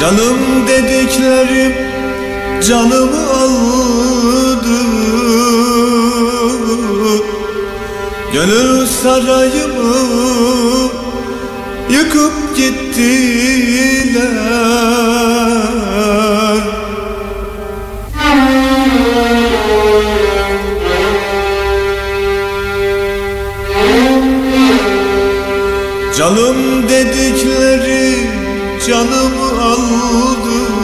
Canım dediklerim canımı aldı. Gönül sarayımı yıkıp gittiler. Canım dedikleri canımı oldu.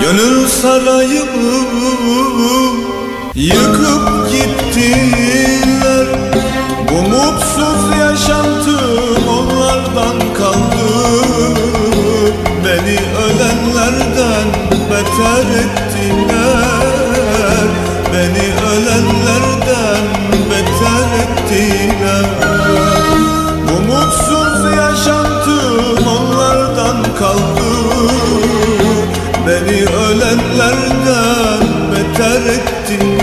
Gönül sarayımı yıkıp gittiler. Bu yaşantım onlardan kaldı. Beni ölenlerden beter ettiler. Beni ölenlerden beter ettiler. ölenlerden beter ettin.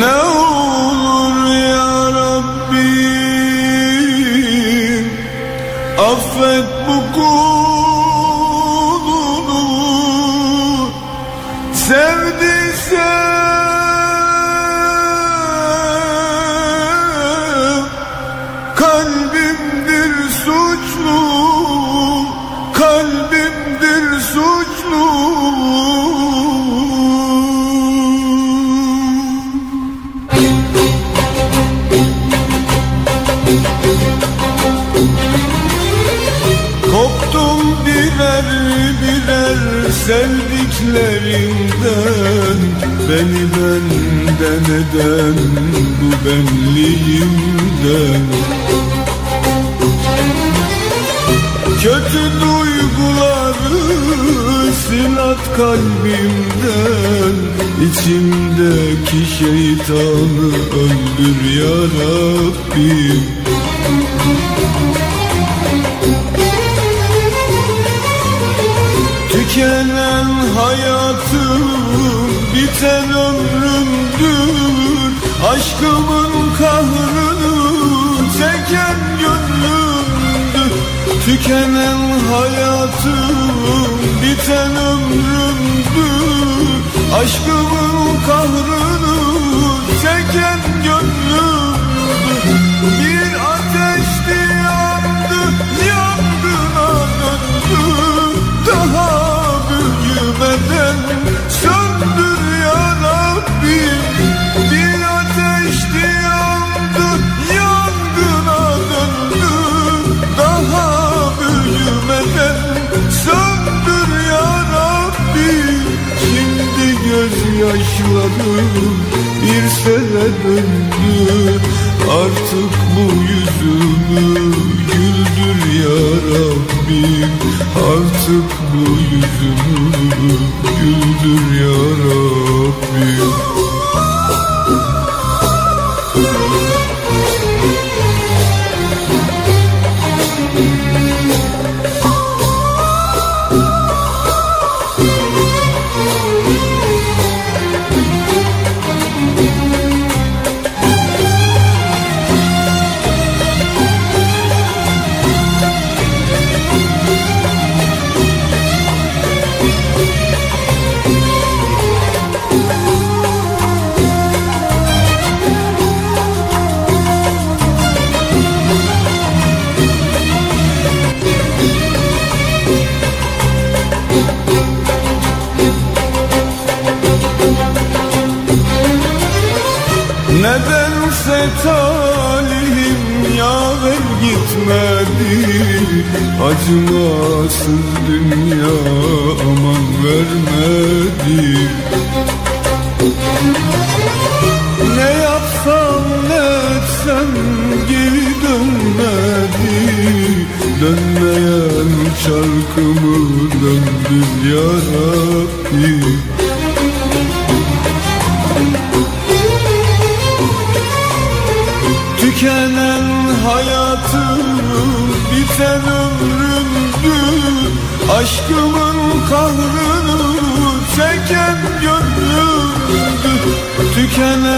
Ne olur ya Rabbim affet bu kul. sevdiklerinden Beni benden eden bu benliğimden. Kötü duyguları sinat kalbimden içimdeki şeytanı öldür ya Rabbim. Tükenen hayatım Biten ömrümdür. Aşkımın kahrını Çeken gönlümdür. Tükenen hayatım Biten ömrümdür. Aşkımın kahrını Çeken gönlümdür. Bir yaşladım Bir sene döndü. Artık bu yüzümü Güldür ya Rabbim. Artık bu yüzümü Güldür ya Rabbim.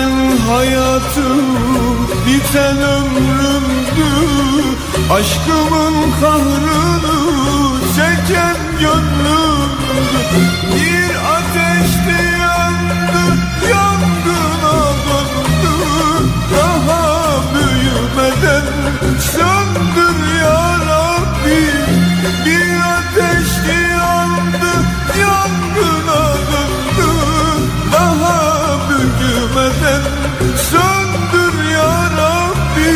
Tükenen hayatım biten ömrümdü. Aşkımın kahrını çeken gönlümdü. Bir ateşti yandı yangına döndü. Daha büyümeden söndür ya Rabbi. Bir ateşti söndür ya Rabbi.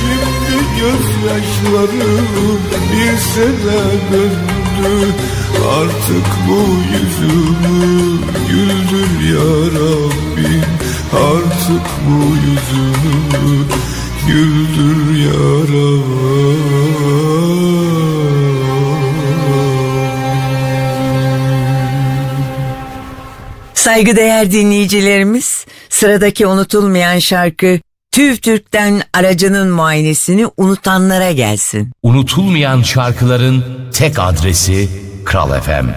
Şimdi gözyaşlarım bir sene döndü. Artık bu yüzümü güldür ya Rabbim Artık bu yüzümü güldür ya Saygıdeğer dinleyicilerimiz, sıradaki unutulmayan şarkı TÜV TÜRK'ten aracının muayenesini unutanlara gelsin. Unutulmayan şarkıların tek adresi Kral FM.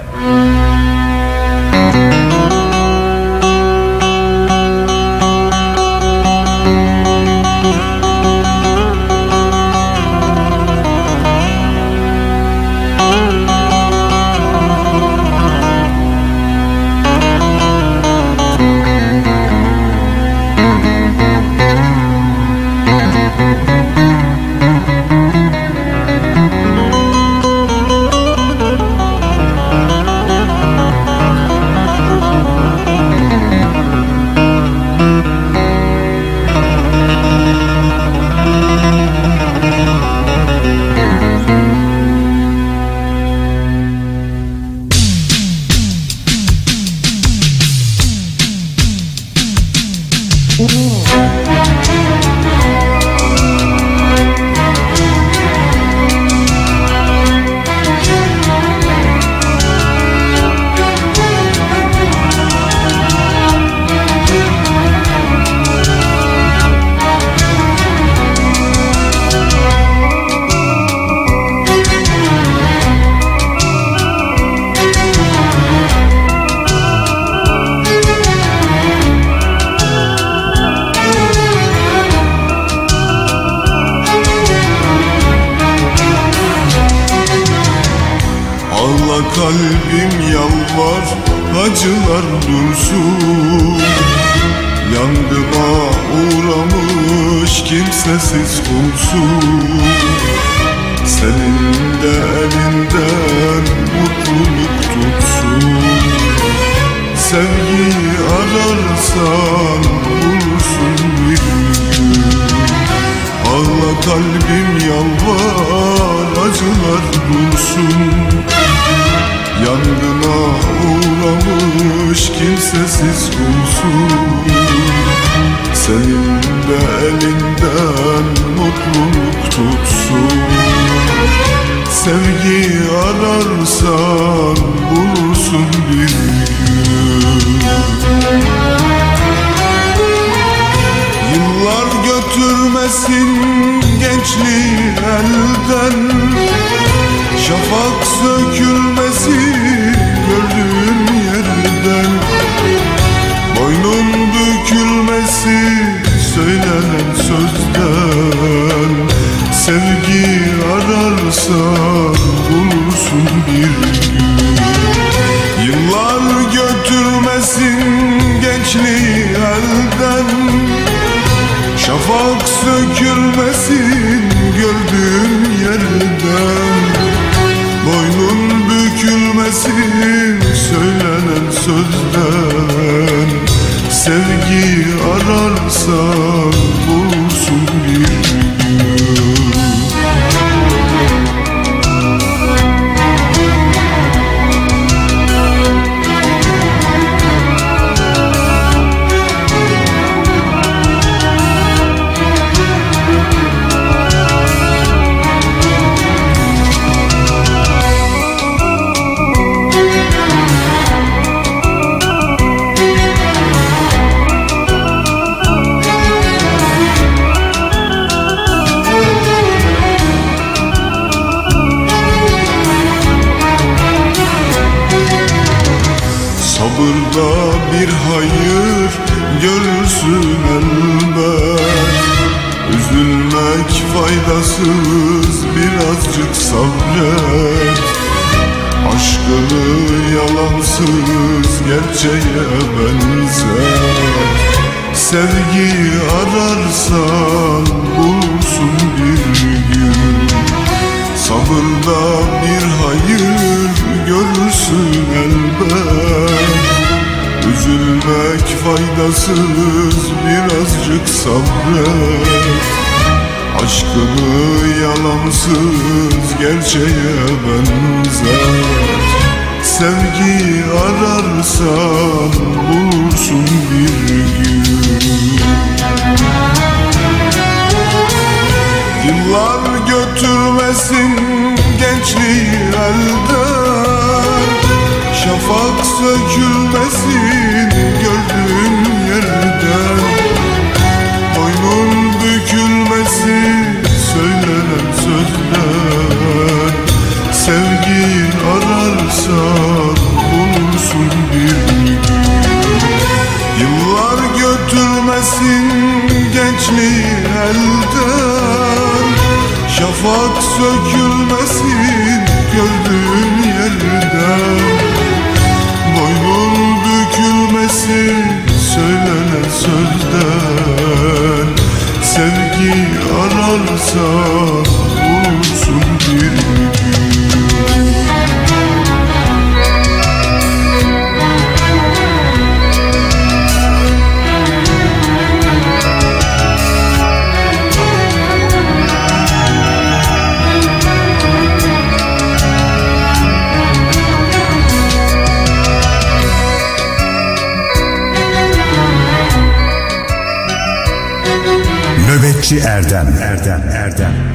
Sözden Sevgi ararsan bulursun bir gün. Yıllar götürmesin gençliği elden. Şafak sökülmesin gördüğün yerden. Boynun bükülmesin söylenen sözden. Sevgi ararsan Aşkını yalansız gerçeğe benzer. Sevgi ararsan bulursun bir gün. Yıllar götürmesin gençliği elden sözden Sevgi ararsan Nöbetçi Erdem. Erdem Erdem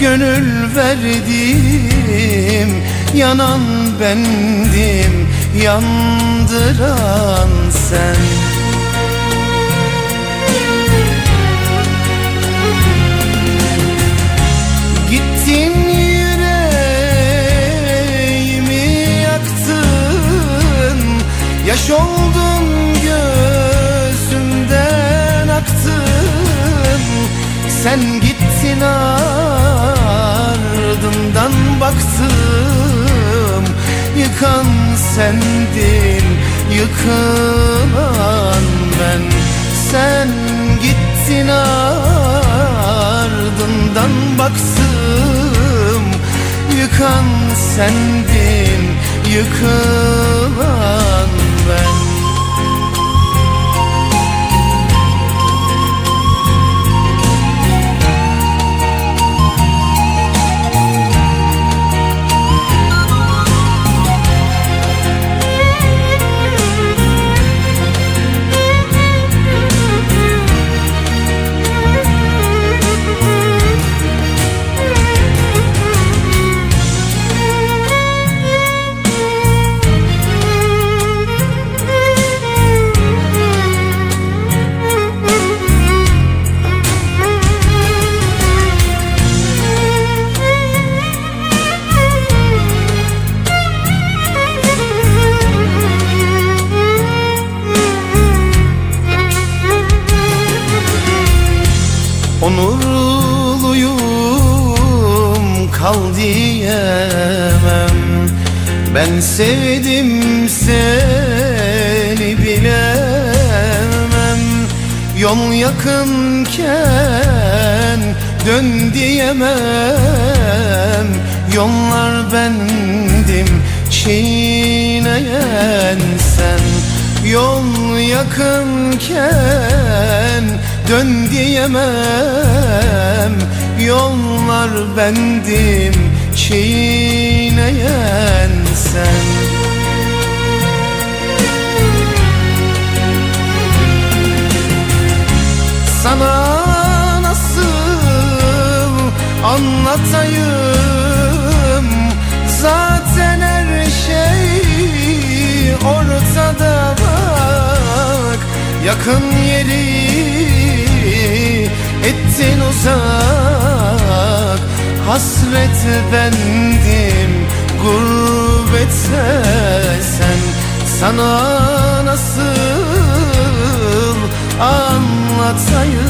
gönül verdim Yanan bendim, yandıran sen Yakan sendin Yıkılan ben. Sen gittin ardından baksın Yıkan sendin Yıkılan sevdim seni bilemem. Yol yakınken dön diyemem. Yollar bendim çiğneyen sen Yol yakınken dön diyemem. Yollar bendim çiğneyen sen. Sana nasıl anlatayım? Zaten her şey ortada bak. Yakın yeri ettin uzak. Hasret bendim gurbette sen Sana nasıl anlatayım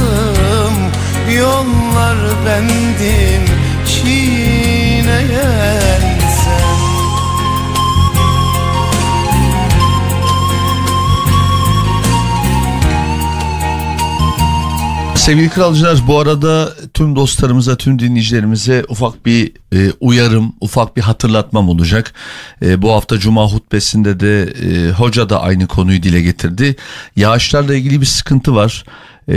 Yollar bendim çiğneyen sen Sevgili kralcılar bu arada tüm dostlarımıza, tüm dinleyicilerimize ufak bir e, uyarım, ufak bir hatırlatmam olacak. E, bu hafta Cuma hutbesinde de e, hoca da aynı konuyu dile getirdi. Yağışlarla ilgili bir sıkıntı var. E,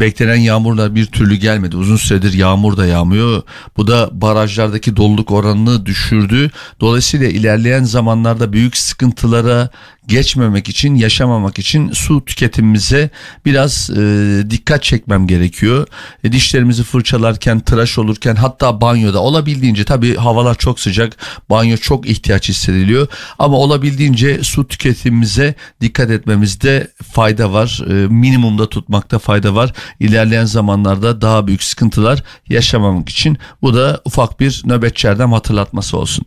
beklenen yağmurlar bir türlü gelmedi. Uzun süredir yağmur da yağmıyor. Bu da barajlardaki doluluk oranını düşürdü. Dolayısıyla ilerleyen zamanlarda büyük sıkıntılara geçmemek için, yaşamamak için su tüketimimize biraz e, dikkat çekmem gerekiyor. E, dişlerimizi fırçalarken, tıraş olurken hatta banyoda olabildiğince tabii havalar çok sıcak, banyo çok ihtiyaç hissediliyor. Ama olabildiğince su tüketimimize dikkat etmemizde fayda var. E, minimumda tutmakta fayda var. İlerleyen zamanlarda daha büyük sıkıntılar yaşamamak için bu da ufak bir nöbetçi hatırlatması olsun.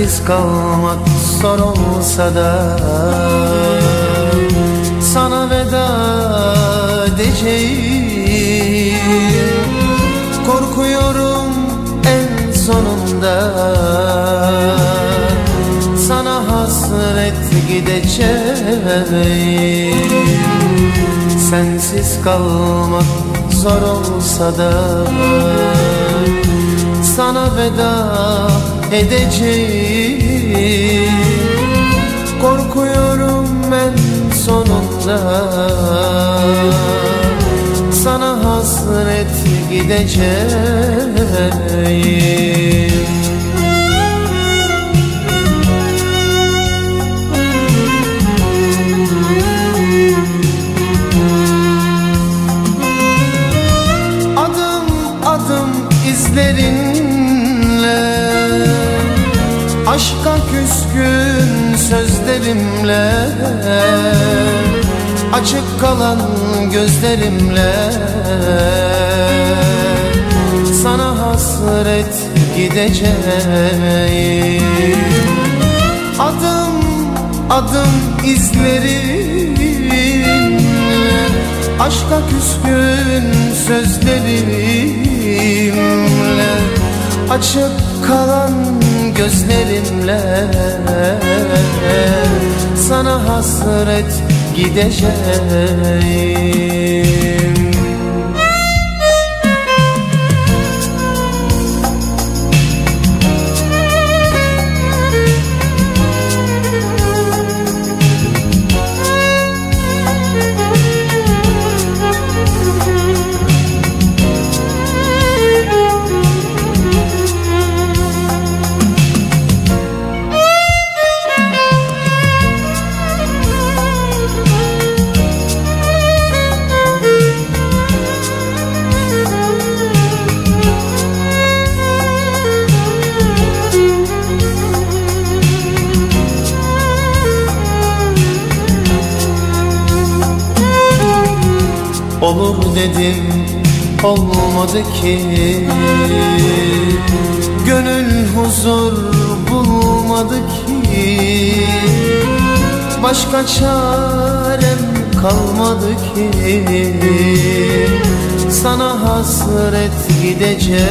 Sensiz kalmak zor olsa da Sana veda edeceğim. Korkuyorum en sonunda Sana hasret gideceğim. Sensiz kalmak zor olsa da sana veda edeceğim. Korkuyorum ben sonunda. Sana hasret gideceğim küskün sözlerimle Açık kalan gözlerimle. Sana hasret gideceğim. Adım adım izlerin Aşka küskün sözlerimle Açık kalan gözlerimle. Sana hasret gideceğim Olur dedim olmadı ki. Gönül huzur bulmadı ki. Başka çarem kalmadı ki. Sana hasret gideceğim.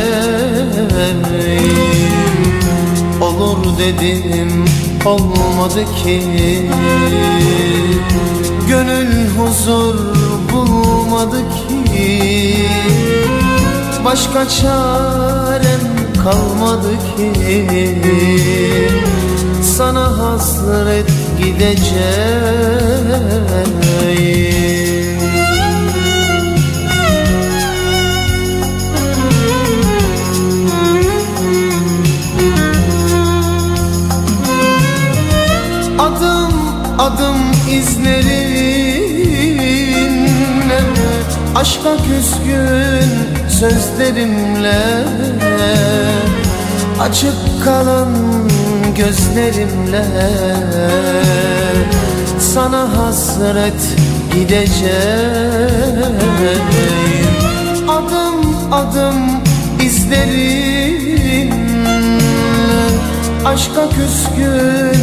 Olur dedim olmadı ki. Gönül huzur bulmadı ki Başka çarem kalmadı ki. Sana hasret gideceğim. Adım adım Aşka küskün sözlerimle Açık kalan gözlerimle Sana hasret gideceğim. Adım adım izlerinle Aşka küskün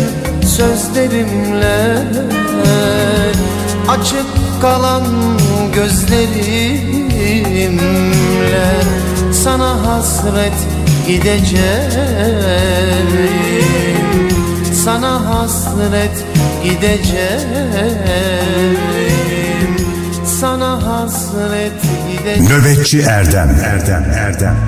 sözlerimle Açık kalan gözlerimle Sana hasret gideceğim. Sana hasret gideceğim. Sana hasret gideceğim. Nöbetçi Erdem. Erdem Erdem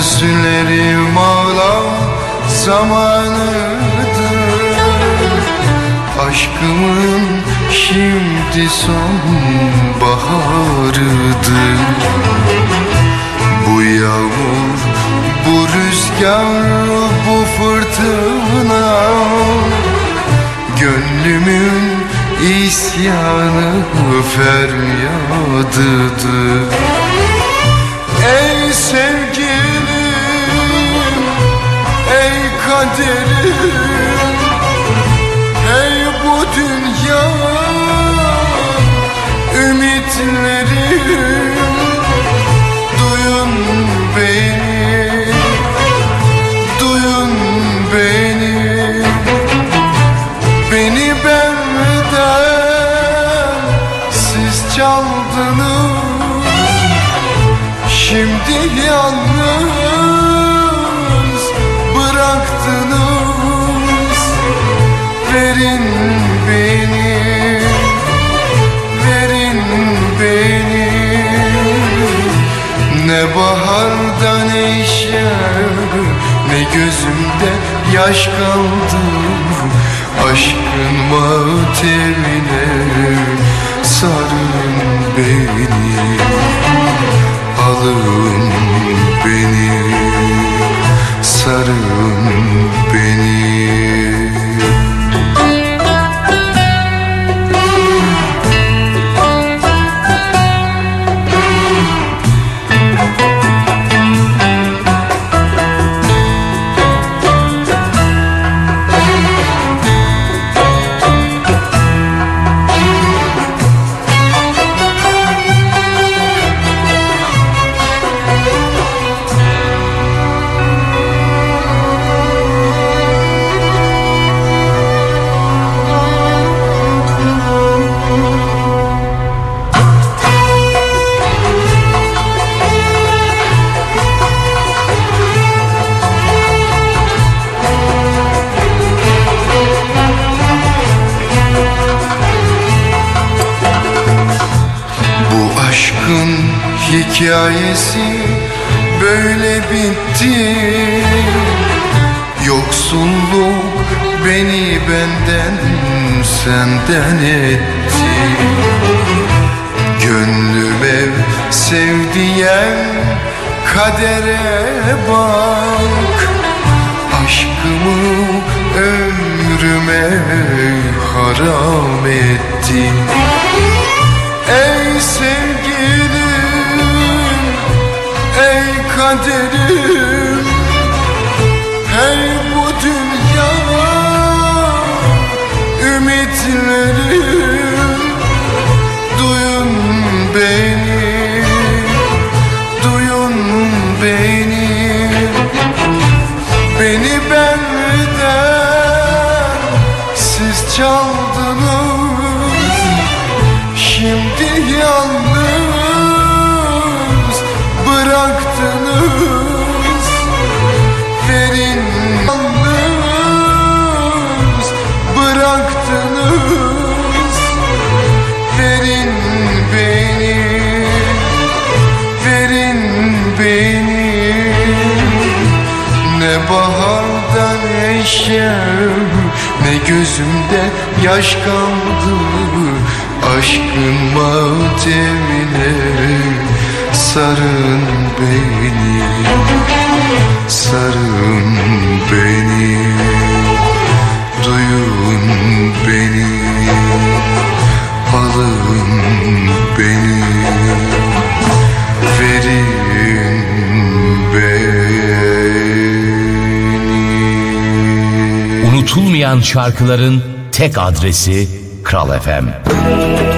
Ağla gözlerim ağla zamanıdır Aşkımın şimdi son baharıdır Bu yağmur, bu rüzgar, bu fırtına. Gönlümün isyanı feryadıdır kaderim. Ey bu dünya ümitlerim. Duyun beni, duyun beni. Beni benden siz çaldınız. Şimdi yalnız Ne gözümde yaş kaldı. Aşkın matemine Sarın beni Alın beni Sarın senden etti Gönlüm ev sevdiyen kadere bak. Aşkımı ömrüme haram etti Ey sevgilim, ey kaderim neşe Ne gözümde yaş kaldı Aşkın matemine Sarın beni Sarın beni Unutulmayan şarkıların tek adresi Kral FM. Gönlümde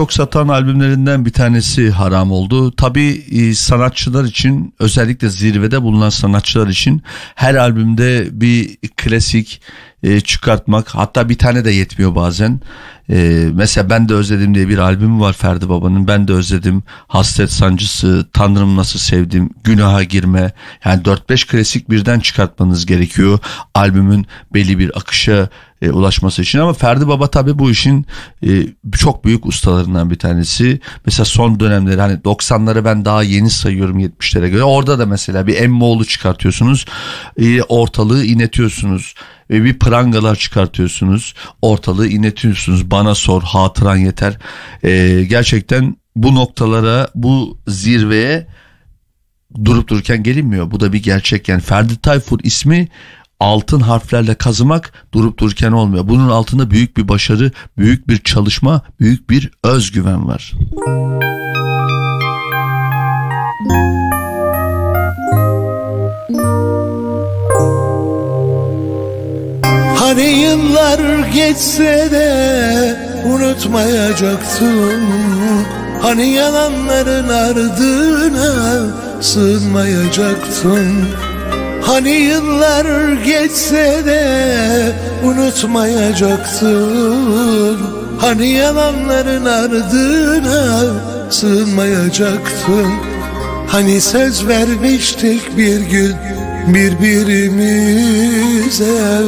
çok satan albümlerinden bir tanesi haram oldu. Tabii e, sanatçılar için özellikle zirvede bulunan sanatçılar için her albümde bir klasik e, çıkartmak hatta bir tane de yetmiyor bazen. E, mesela Ben de Özledim diye bir albüm var Ferdi Baba'nın. Ben de Özledim, Hasret Sancısı, Tanrım Nasıl Sevdim, Günaha Girme. Yani 4-5 klasik birden çıkartmanız gerekiyor. Albümün belli bir akışa e, ulaşması için ama Ferdi Baba tabi bu işin e, çok büyük ustalarından bir tanesi. Mesela son dönemleri hani 90'ları ben daha yeni sayıyorum 70'lere göre. Orada da mesela bir Emmoğlu çıkartıyorsunuz. E, ortalığı inetiyorsunuz. Ve bir prangalar çıkartıyorsunuz. Ortalığı inetiyorsunuz. Bana sor hatıran yeter. E, gerçekten bu noktalara bu zirveye durup dururken gelinmiyor. Bu da bir gerçek yani Ferdi Tayfur ismi altın harflerle kazımak durup dururken olmuyor. Bunun altında büyük bir başarı, büyük bir çalışma, büyük bir özgüven var. Hani yıllar geçse de unutmayacaktım Hani yalanların ardına sığınmayacaktım Hani yıllar geçse de unutmayacaktın. Hani yalanların ardına sığınmayacaktın. Hani söz vermiştik bir gün birbirimize.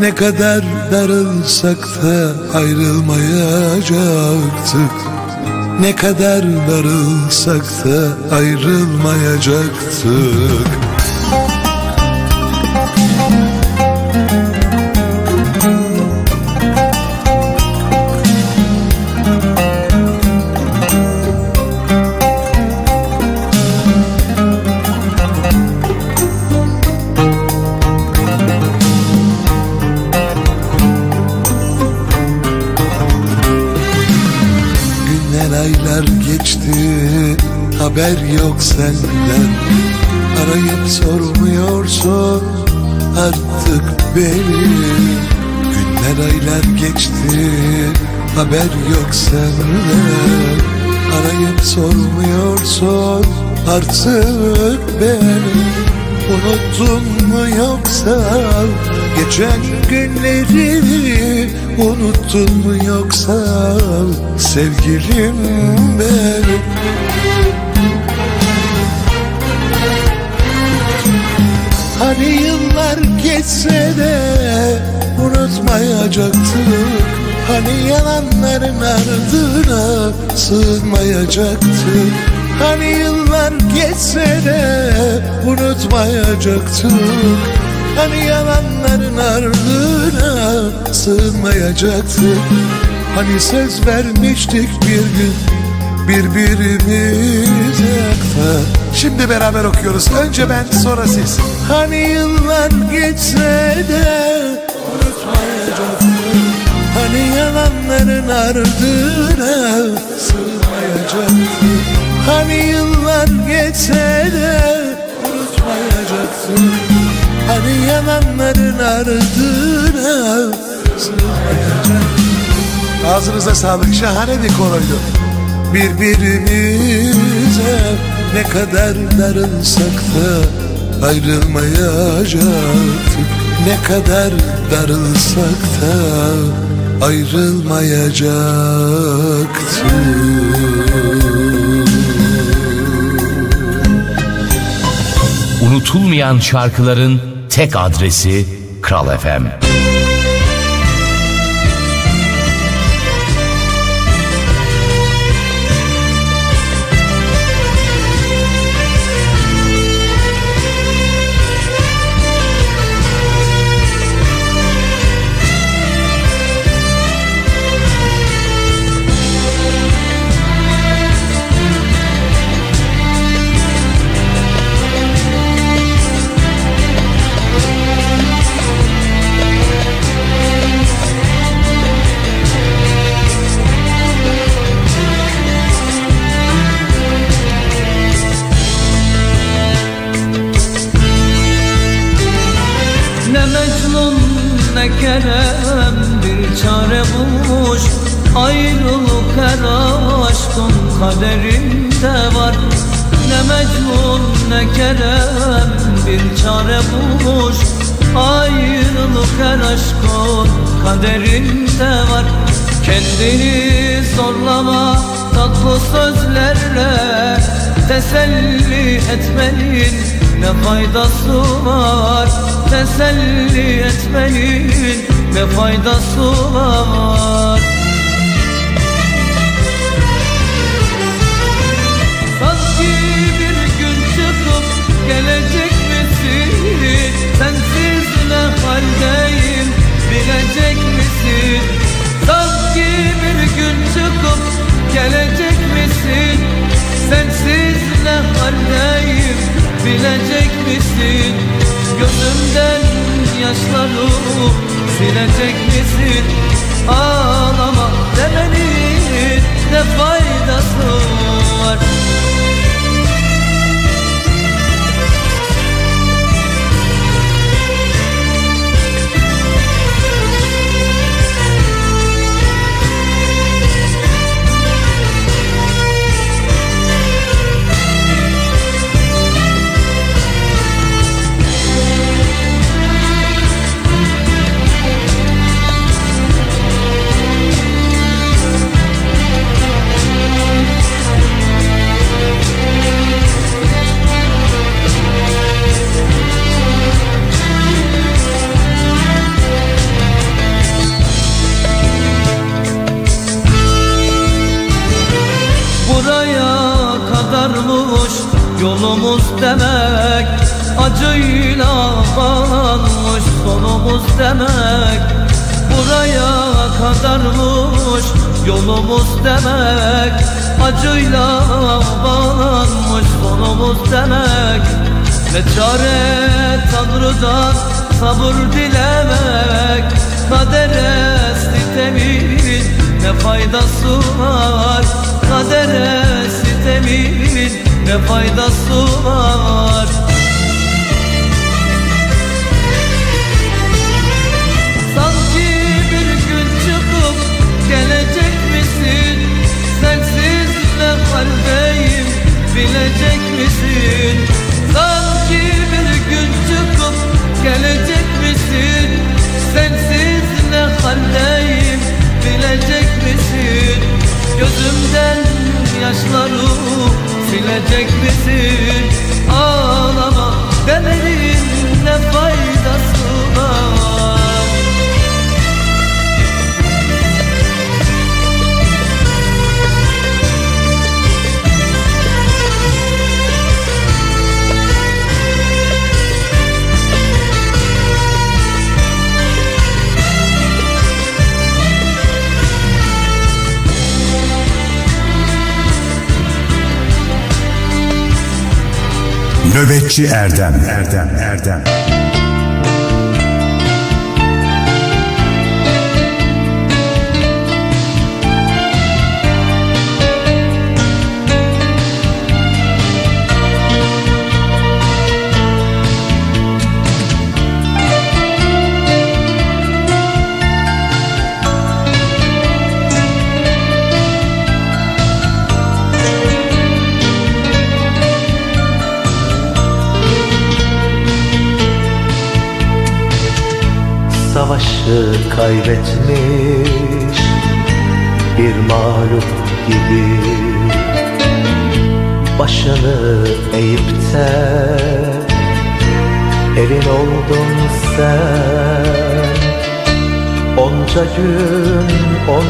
Ne kadar darılsak da ayrılmayacaktık. Ne kadar darılsak da ayrılmayacaktık senden Arayıp sormuyorsun artık beni. Günler aylar geçti haber yok senden. Arayıp sormuyorsun artık beni. Unuttun mu yoksa geçen günleri Unuttun mu yoksa sevgilim benim Hani yıllar geçse de unutmayacaktık Hani yalanların ardına sığınmayacaktık Hani yıllar geçse de unutmayacaktık Hani yalanların ardına sığınmayacaktık Hani söz vermiştik bir gün birbirimize Şimdi beraber okuyoruz. Önce ben sonra siz. Hani yıllar geçse de unutmayacaktık. Hani yalanların ardına sığmayacaktık. Hani yıllar geçse de unutmayacaktık. Hani yalanların ardına sığmayacaktık. Ağzınıza sağlık. Şahane bir koroydu. Birbirimize ne kadar darılsak da ayrılmayacaktık Ne kadar darılsak da ayrılmayacaktık Unutulmayan şarkıların tek adresi Kral FM. Ne faydası var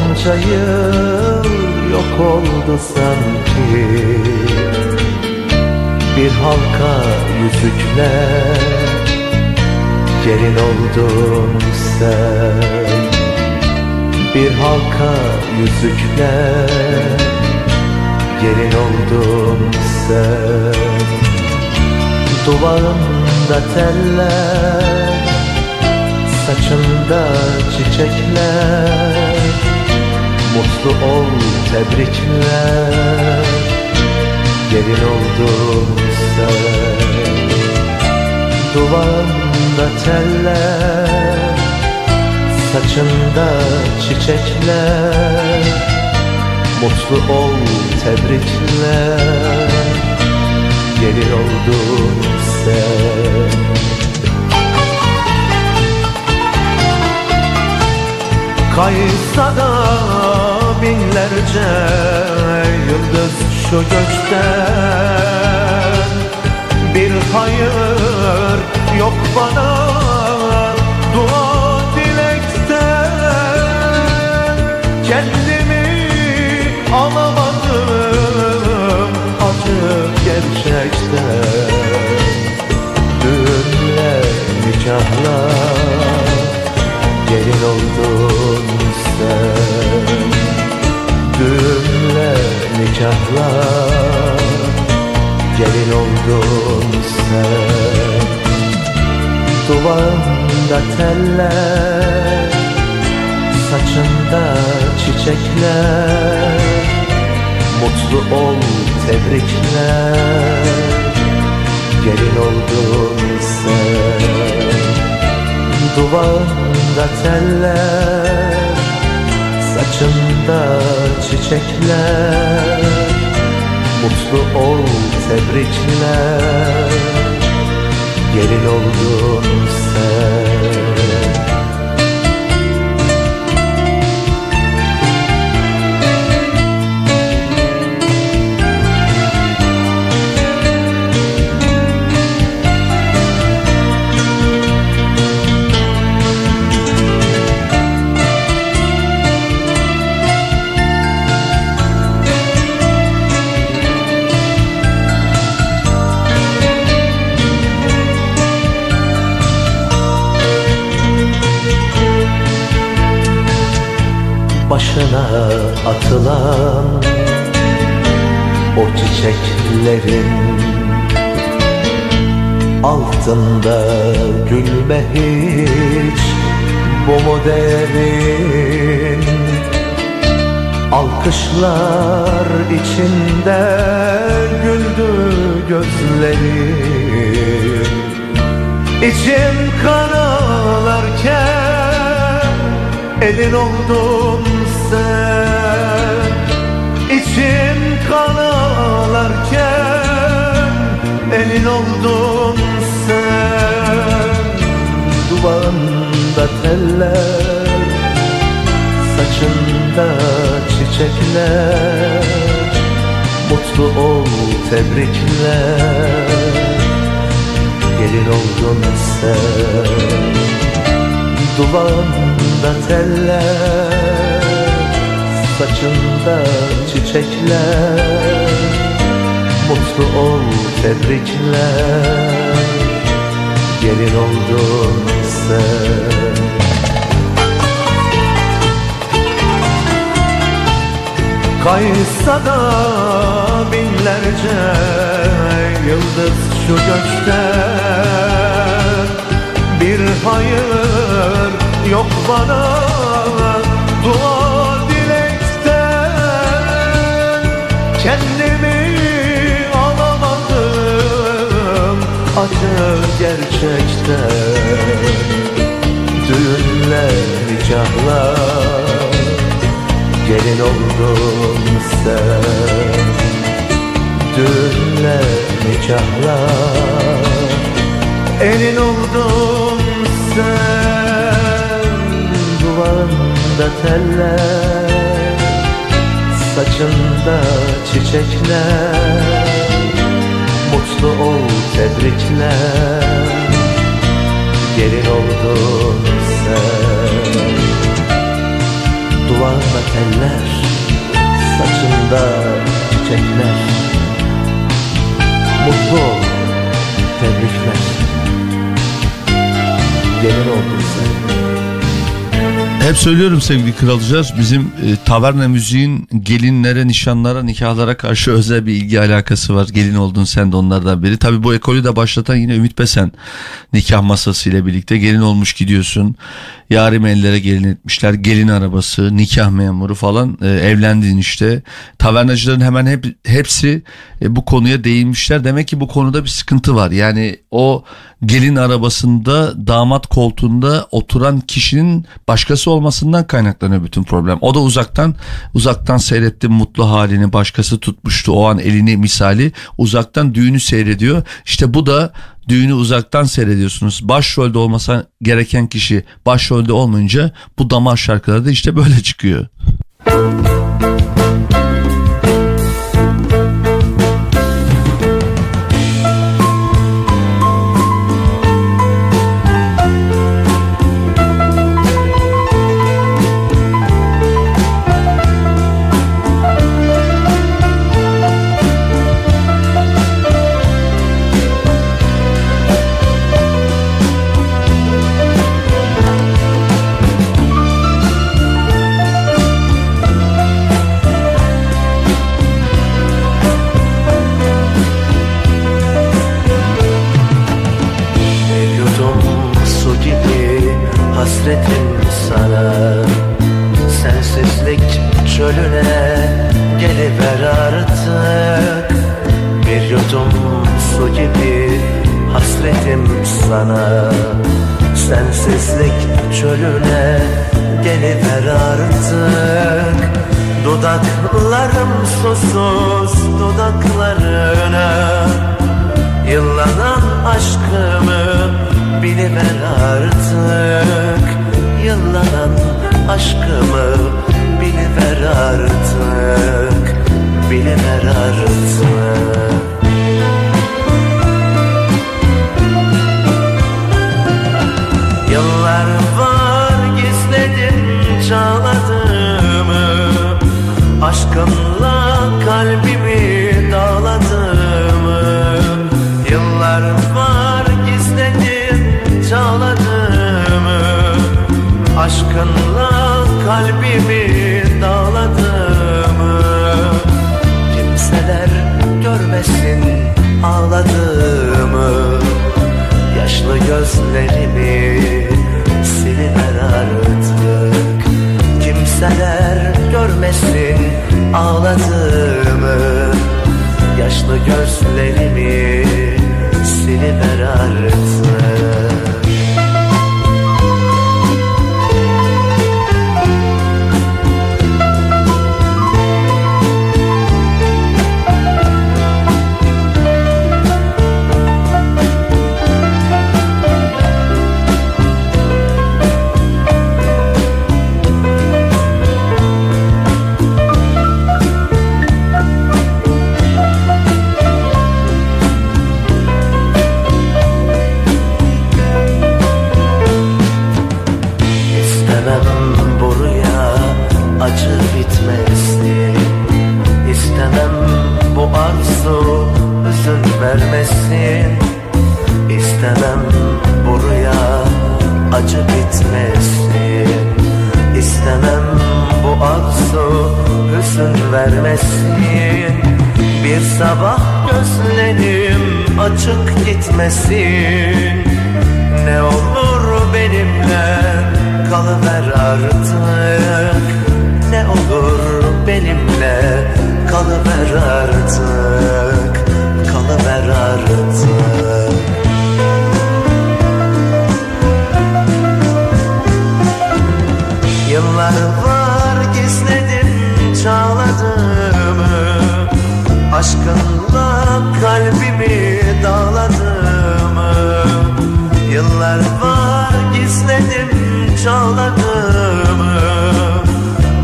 onca yıl yok oldu sanki. Bir halka yüzükle gelin oldun sen. Bir halka yüzükle gelin oldun sen. Duvağında teller Saçında çiçekler Mutlu ol tebrikler Gelin oldun sen. Duvağında teller Saçında çiçekler. Mutlu ol tebrikler Gelin oldun sen. Kaysa binlerce yıldız şu gökten. Bir hayır yok bana dua dilekten. Kendimi alamadım acı gerçekten. Düğünle nikahlar Gelin oldun nikahlar Gelin oldun sen. Duvağında teller Saçında çiçekler. Mutlu ol tebrikler. Gelin oldun sen. Duvağında teller Saçında çiçekler Mutlu ol tebrikler. Gelin oldun Başına atılan o çiçeklerin Altında gülme hiç bu mu Alkışlar içinde güldü gözlerim. İçim kan ağlarken elin oldun sen İçim kan ağlarken elin oldun sen. Duvağında teller saçında çiçekler Mutlu ol tebrikler. Gelin oldun sen. Duvağında teller Saçında çiçekler Mutlu ol tebrikler. Gelin oldun sen. Kaysa da binlerce yıldız şu gökte. Bir hayır yok bana Kendimi alamadım. Acı gerçekten. Düğünler, nikahlar. Gelin oldun sen. Düğünler, nikahlar. Elin oldun sen. Duvağında teller Saçında çiçekler Mutlu ol tebrikler Gelin oldun sen. Duvağında teller Saçında çiçekler Mutlu ol Tebrikler. Gelin oldun sen Hep söylüyorum sevgili kralcılar bizim e, taverna müziğin gelinlere, nişanlara, nikahlara karşı özel bir ilgi alakası var. Gelin oldun sen de onlardan biri. Tabii bu ekolü de başlatan yine Ümit Besen nikah masası ile birlikte gelin olmuş gidiyorsun. Yarim ellere gelin etmişler. Gelin arabası, nikah memuru falan e, evlendin işte. Tavernacıların hemen hep hepsi e, bu konuya değinmişler. Demek ki bu konuda bir sıkıntı var. Yani o gelin arabasında damat koltuğunda oturan kişinin başkası olmasından kaynaklanıyor bütün problem. O da uzaktan uzaktan seyretti mutlu halini başkası tutmuştu o an elini misali uzaktan düğünü seyrediyor. İşte bu da düğünü uzaktan seyrediyorsunuz. Başrolde olmasa gereken kişi başrolde olmayınca bu damar şarkıları da işte böyle çıkıyor. Bir Aşkınla kalbimi dağladığımı Yıllar var gizledim çağladığımı. Aşkınla kalbimi dağladığımı. Kimseler görmesin ağladığımı. Yaşlı gözlerimi ağladığımı Yaşlı gözlerimi siliver artık gözlerim açık gitmesin. Ne olur benimle kalıver artık. Ne olur benimle kalıver artık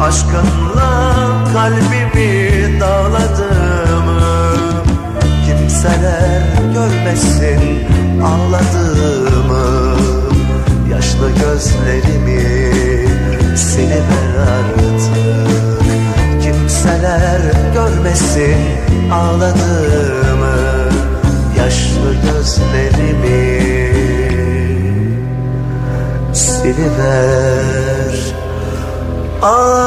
Aşkınla kalbimi dağladığımı Kimseler görmesin ağladığımı. Yaşlı gözlerimi siliver artık. Kimseler görmesin ağladığımı. Yaşlı gözlerimi siliver artık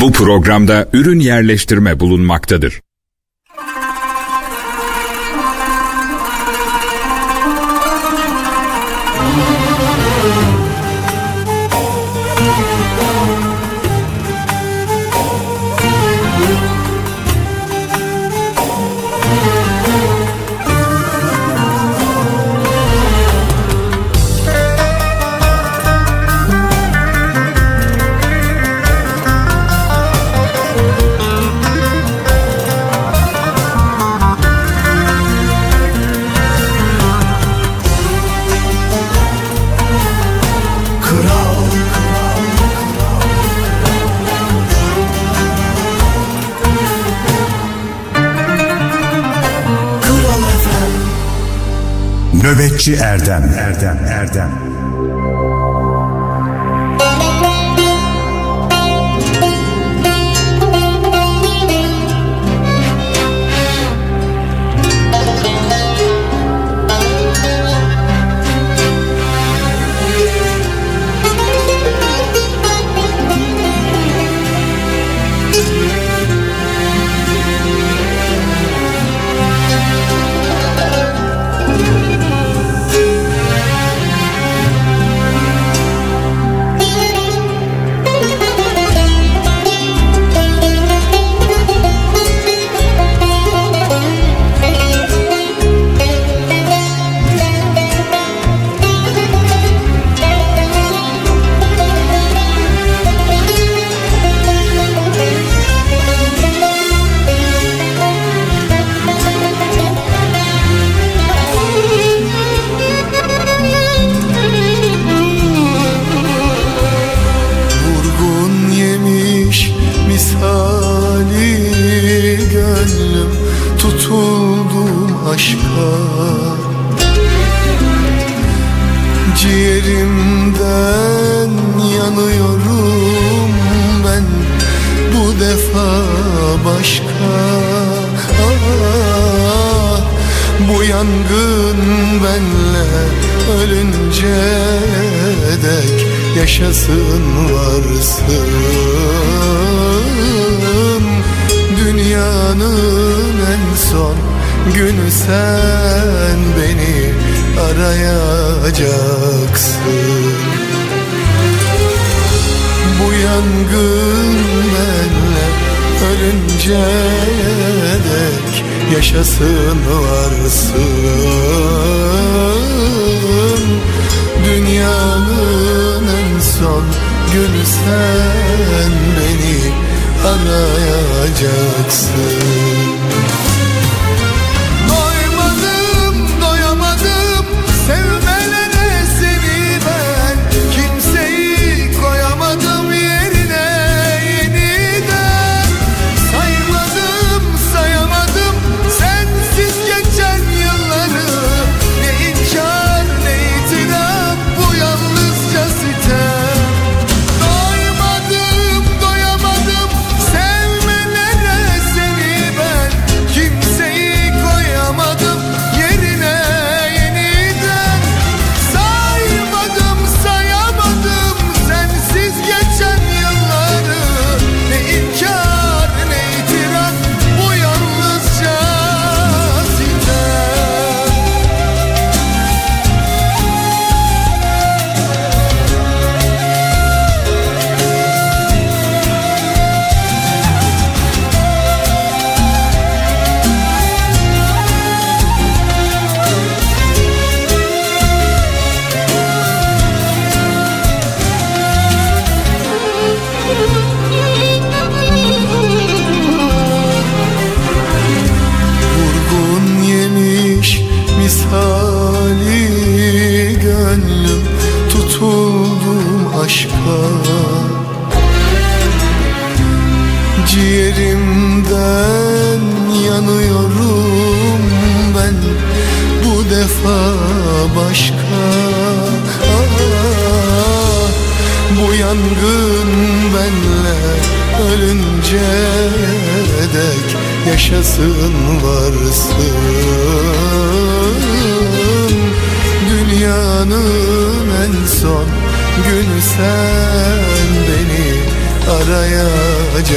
Bu programda ürün yerleştirme bulunmaktadır. Erdem Erdem Erdem yangın benle ölünce dek yaşasın varsın. Dünyanın en son günü sen beni arayacaksın. Bu yangın benle ölünce dek yaşasın varsın. Dünyanın en son günü sen beni arayacaksın yangın benle ölünce dek yaşasın varsın. Dünyanın en son günü sen beni arayacaksın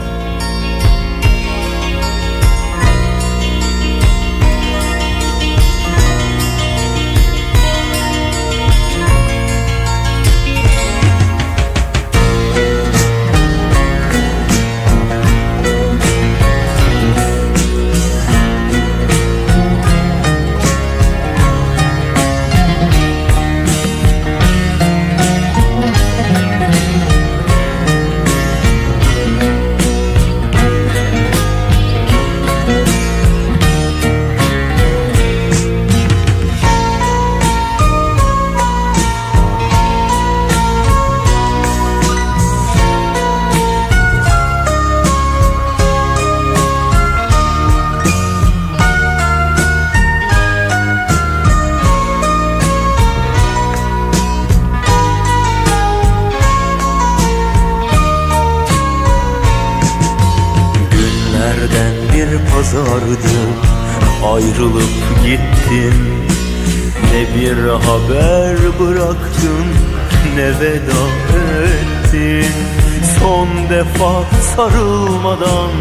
Sarılmadan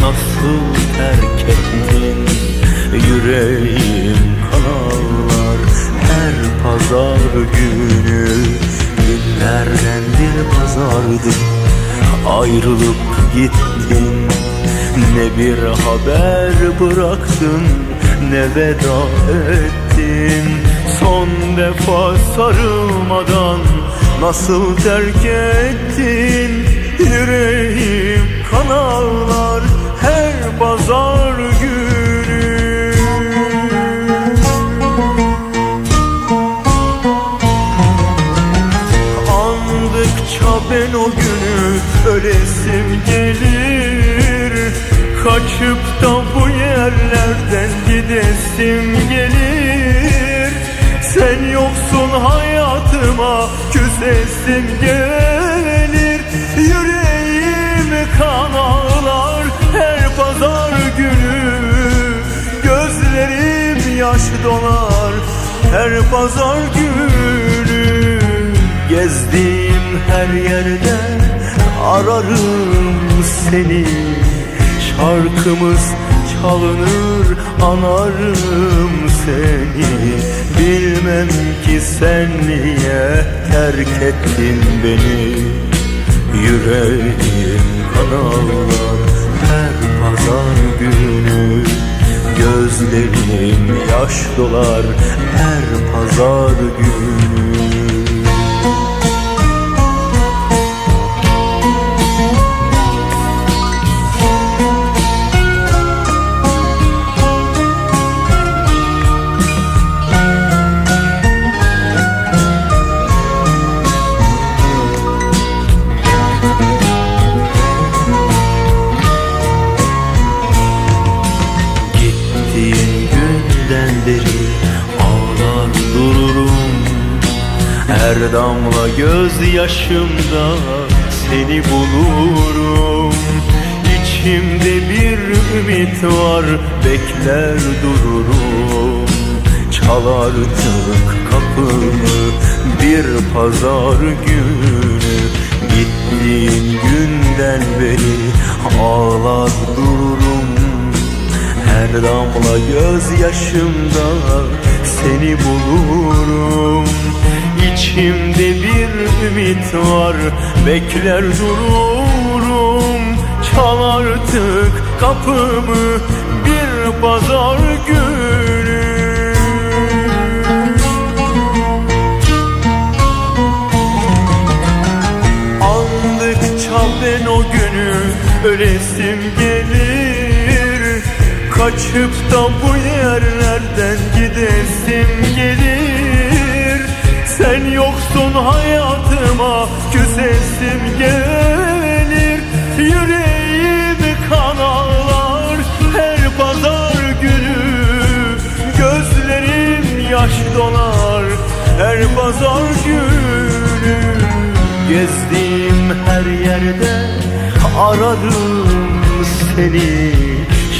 Nasıl terk ettin? Yüreğim kanallar Her pazar günü Günlerden bir pazardı. Ayrılıp gittin Ne bir haber bıraktın Ne veda ettin. Son defa sarılmadan Nasıl terk ettin Yüreğim kan ağlar Her pazar günü. Andıkça ben o günü ölesim gelir. Kaçıp da bu yerlerden gidesim gelir. Sen yoksun hayatıma küsesim gelir kan ağlar her pazar günü Gözlerim yaş dolar. Her pazar günü Gezdiğim her yerde ararım seni. Şarkımız çalınır anarım seni. Bilmem ki sen niye terk ettin beni. Yüreğim kan ağlar her pazar günü Gözlerim yaş dolar her pazar günü Her damla gözyaşımda seni bulurum. İçimde bir ümit var bekler dururum. Çal artık kapımı bir pazar günü. Gittiğin günden beri ağlar dururum. Her damla gözyaşımda seni bulurum İçimde bir ümit var. Bekler dururum. Çal artık kapımı. Bir pazar günü. Andıkça ben o günü. Ölesim gelir. Kaçıp da bu yerlerden gidesim gelir Sen yoksun hayatıma küsesim gelir. Yüreğim kan ağlar her pazar günü. Gözlerim yaş dolar her pazar günü. Gezdiğim her yerde ararım seni.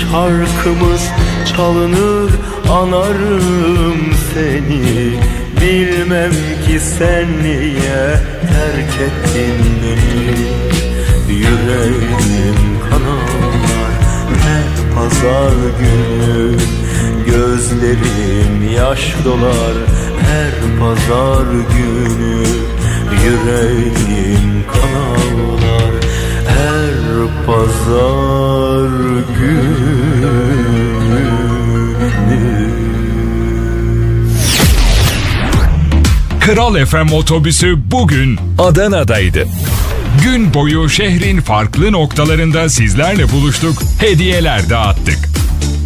Şarkımız çalınır anarım seni Bilmem ki sen niye terk ettin beni. Yüreğim kanarlar her pazar günü. Gözlerim yaş dolar her pazar günü. Yüreğim kan ağlar her pazar günü Kral FM otobüsü bugün Adana'daydı. Gün boyu şehrin farklı noktalarında sizlerle buluştuk, hediyeler dağıttık.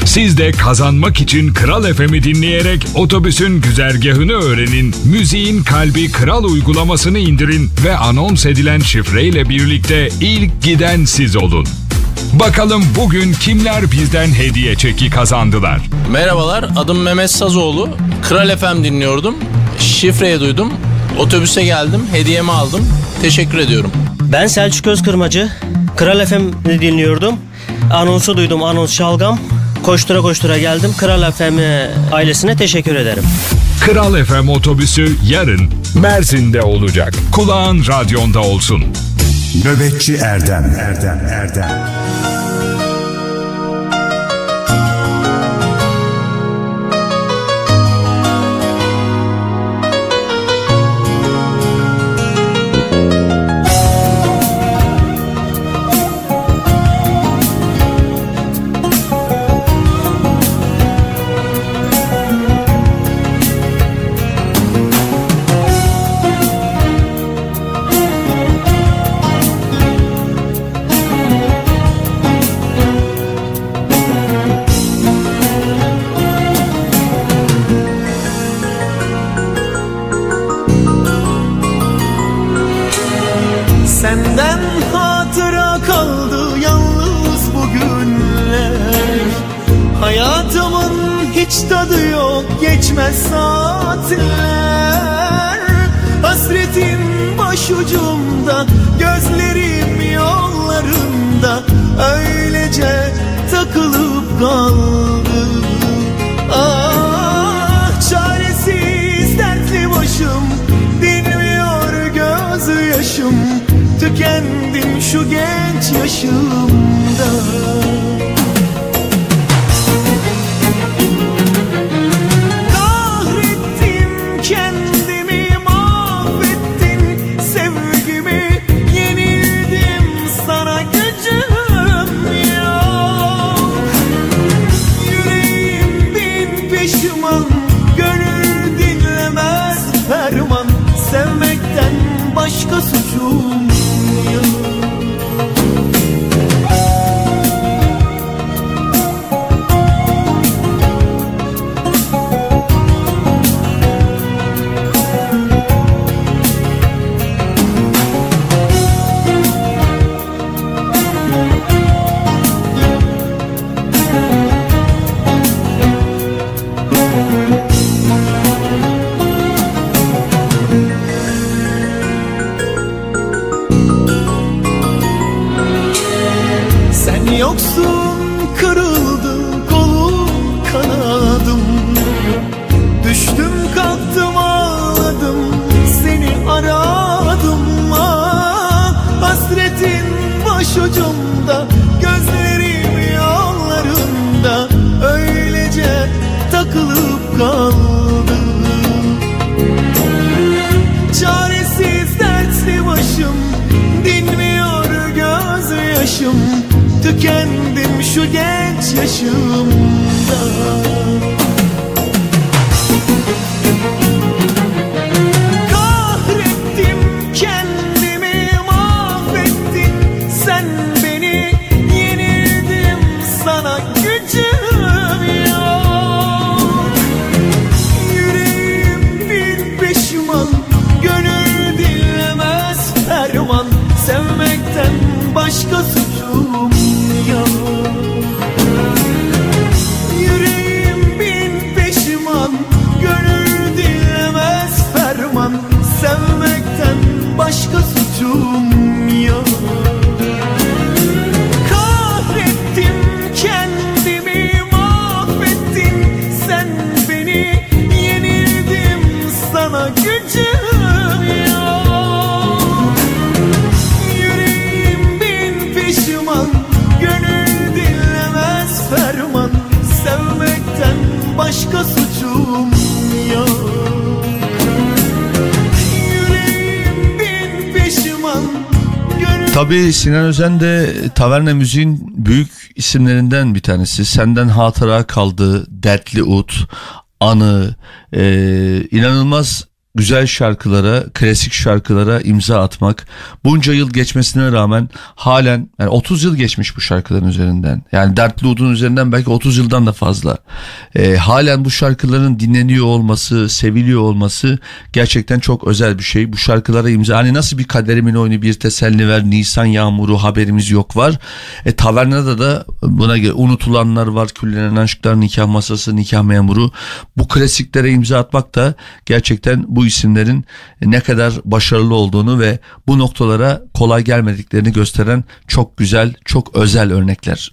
Siz de kazanmak için Kral FM'i dinleyerek otobüsün güzergahını öğrenin, müziğin kalbi Kral uygulamasını indirin ve anons edilen şifreyle birlikte ilk giden siz olun. Bakalım bugün kimler bizden hediye çeki kazandılar? Merhabalar, adım Mehmet Sazoğlu. Kral FM dinliyordum. Şifreyi duydum. Otobüse geldim, hediyemi aldım. Teşekkür ediyorum. Ben Selçuk Özkırmacı. Kral FM'i dinliyordum. Anonsu duydum, anons şalgam. Koştura koştura geldim. Kral FM ailesine teşekkür ederim. Kral FM otobüsü yarın Mersin'de olacak. Kulağın radyonda olsun. Nöbetçi Erdem Erdem Erdem şu genç yaşımda Tabii Sinan Özen de taverna müziğin büyük isimlerinden bir tanesi. Senden hatıra kaldı, dertli ut, anı, e, inanılmaz güzel şarkılara, klasik şarkılara imza atmak. Bunca yıl geçmesine rağmen halen yani 30 yıl geçmiş bu şarkıların üzerinden. Yani Dertli Ud'un üzerinden belki 30 yıldan da fazla. Ee, halen bu şarkıların dinleniyor olması, seviliyor olması gerçekten çok özel bir şey. Bu şarkılara imza hani nasıl bir kaderimin oyunu bir teselli ver, Nisan yağmuru haberimiz yok var. E, tavernada da buna göre unutulanlar var, küllenen aşklar, nikah masası, nikah memuru. Bu klasiklere imza atmak da gerçekten bu isimlerin ne kadar başarılı olduğunu ve bu noktalara kolay gelmediklerini gösteren çok güzel, çok özel örnekler.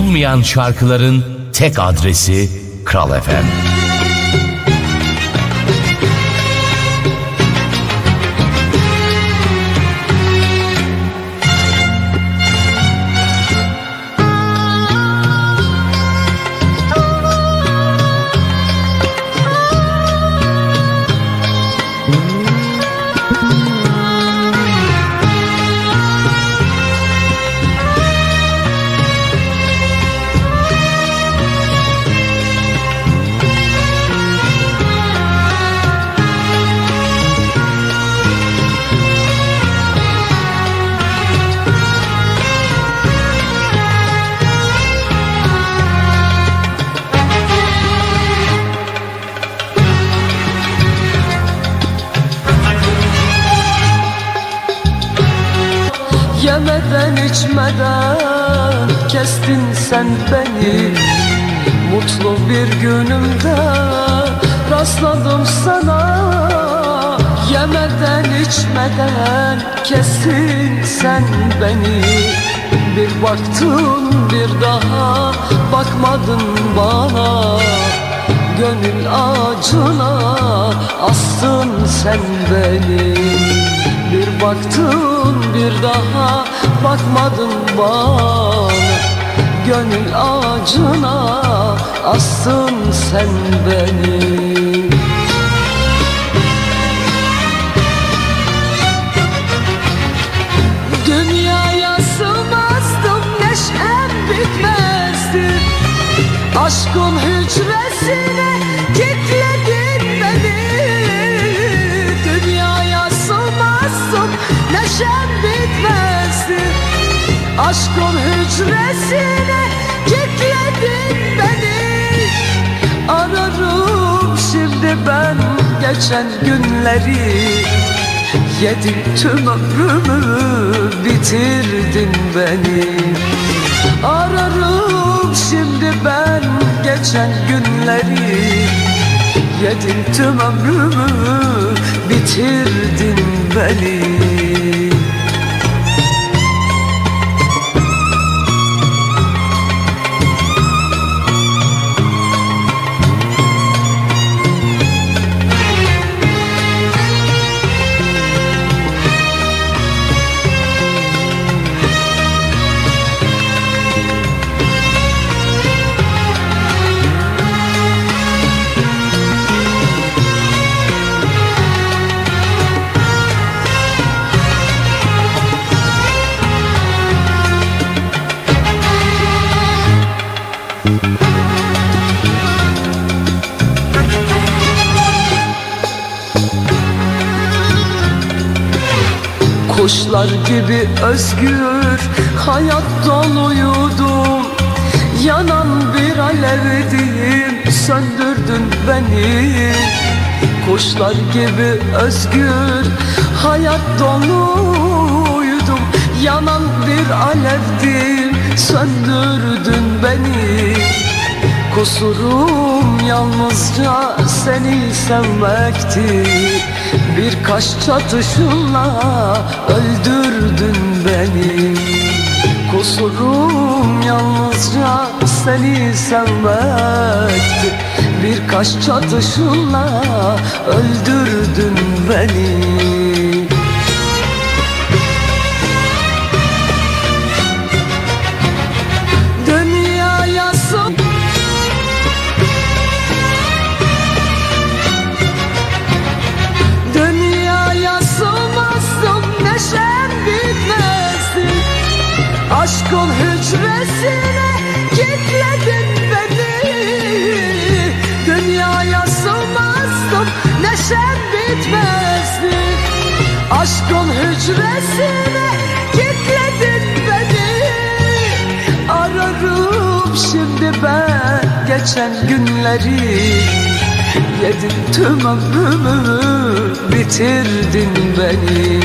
Unutulmayan şarkıların tek adresi Kral FM. Sen beni Mutlu bir günümde rastladım sana. Yemeden içmeden kestin sen beni. Bir baktın bir daha bakmadın bana. Gönül ağacına astın sen beni. Bir baktın bir daha bakmadın bana Gönül ağacına astın sen beni Aşkın hücresine kilitledin beni. Ararım şimdi ben geçen günleri. Yedin tüm ömrümü bitirdin beni. Ararım şimdi ben geçen günleri. Yedin tüm ömrümü bitirdin beni gibi özgür hayat doluyudum Yanan bir alevdim söndürdün beni. Kuşlar gibi özgür hayat doluydum Yanan bir alevdim söndürdün beni. Kusurum yalnızca seni sevmekti Birkaç çatışınla öldürdün beni. Kusurum yalnızca seni sevmekti. Birkaç çatışınla öldürdün beni neşem bitmezdi. Aşkın hücresine kilitledin beni. Ararım şimdi ben geçen günleri. Yedin tüm ömrümü bitirdin beni.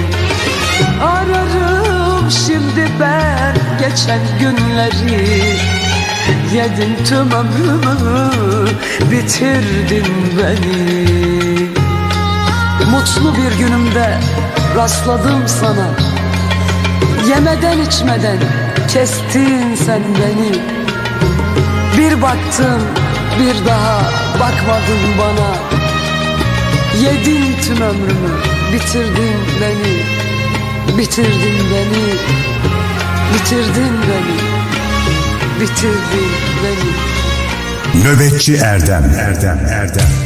Ararım şimdi ben geçen günleri. Yedin tüm ömrümü bitirdin beni Mutlu bir günümde rastladım sana. Yemeden içmeden kestin sen beni. Bir baktın bir daha bakmadın bana. Yedin tüm ömrümü bitirdin beni. Bitirdin beni Bitirdin beni. Bitirdin beni. Nöbetçi Erdem. Erdem Erdem.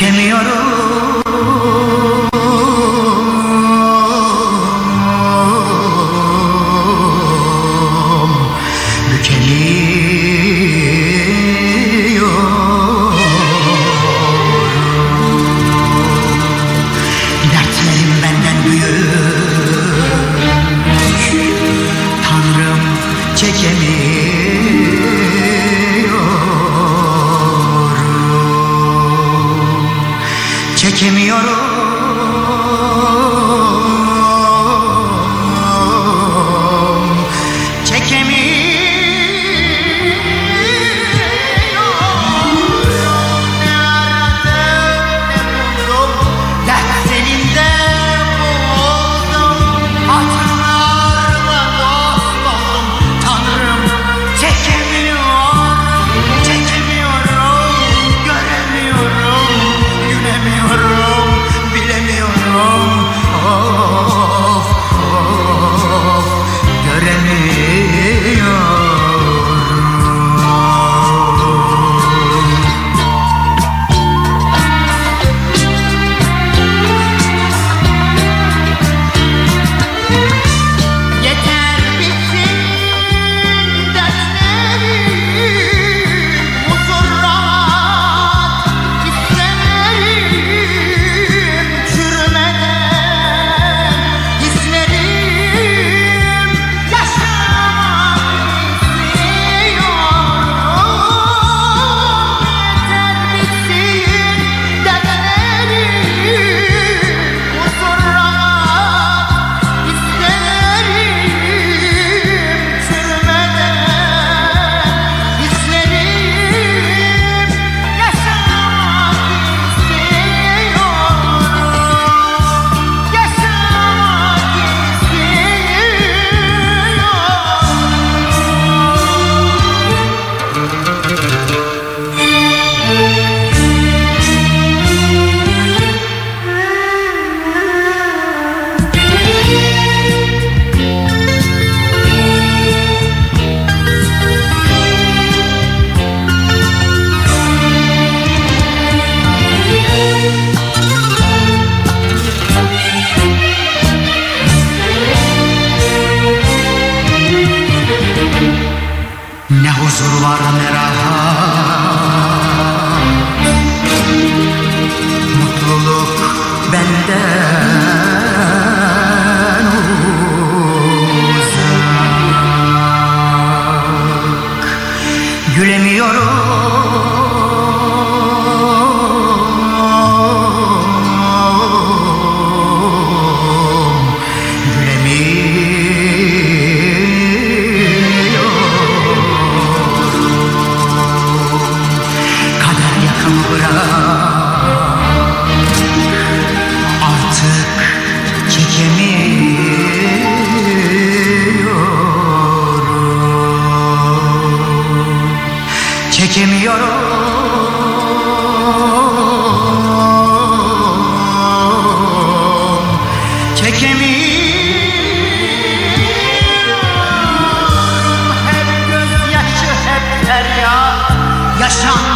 Bük restaurant.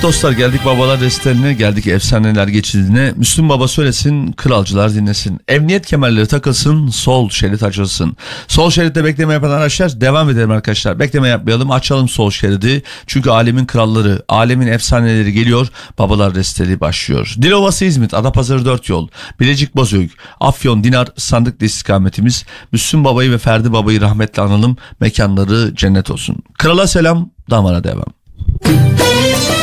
Evet dostlar geldik babalar desteğine geldik efsaneler geçidine. Müslüm Baba söylesin kralcılar dinlesin. Emniyet kemerleri takılsın sol şerit açılsın. Sol şeritte bekleme yapan araçlar devam edelim arkadaşlar. Bekleme yapmayalım açalım sol şeridi. Çünkü alemin kralları alemin efsaneleri geliyor. Babalar desteği başlıyor. Dilovası İzmit Adapazarı 4 yol. Bilecik Bozüyük Afyon Dinar sandıklı istikametimiz. Müslüm Baba'yı ve Ferdi Baba'yı rahmetle analım. Mekanları cennet olsun. Krala selam damara devam. Bağlama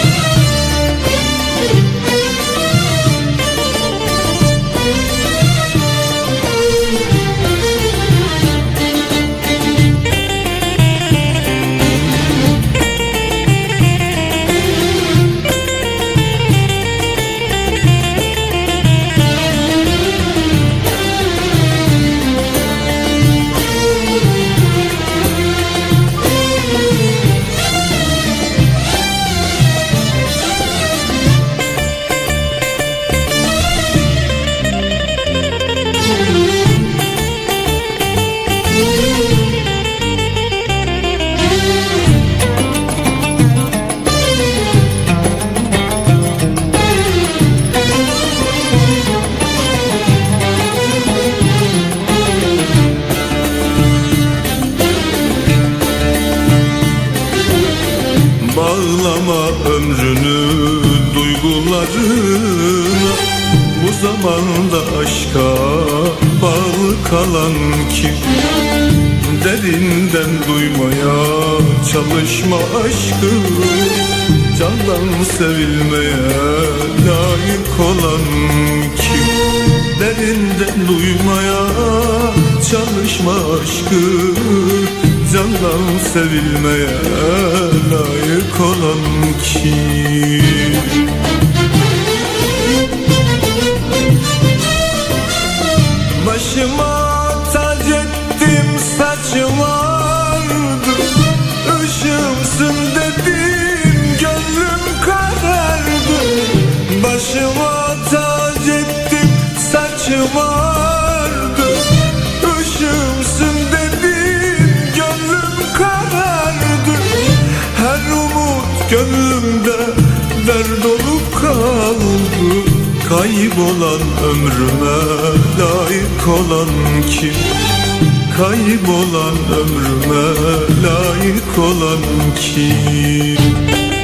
aşka bağlı kalan kim? Derinden duymaya çalışma aşkı Candan sevilmeye layık olan kim? Derinden duymaya çalışma aşkı Candan sevilmeye layık olan kim Kaybolan ömrüme layık olan kim? Kaybolan ömrüme layık olan kim?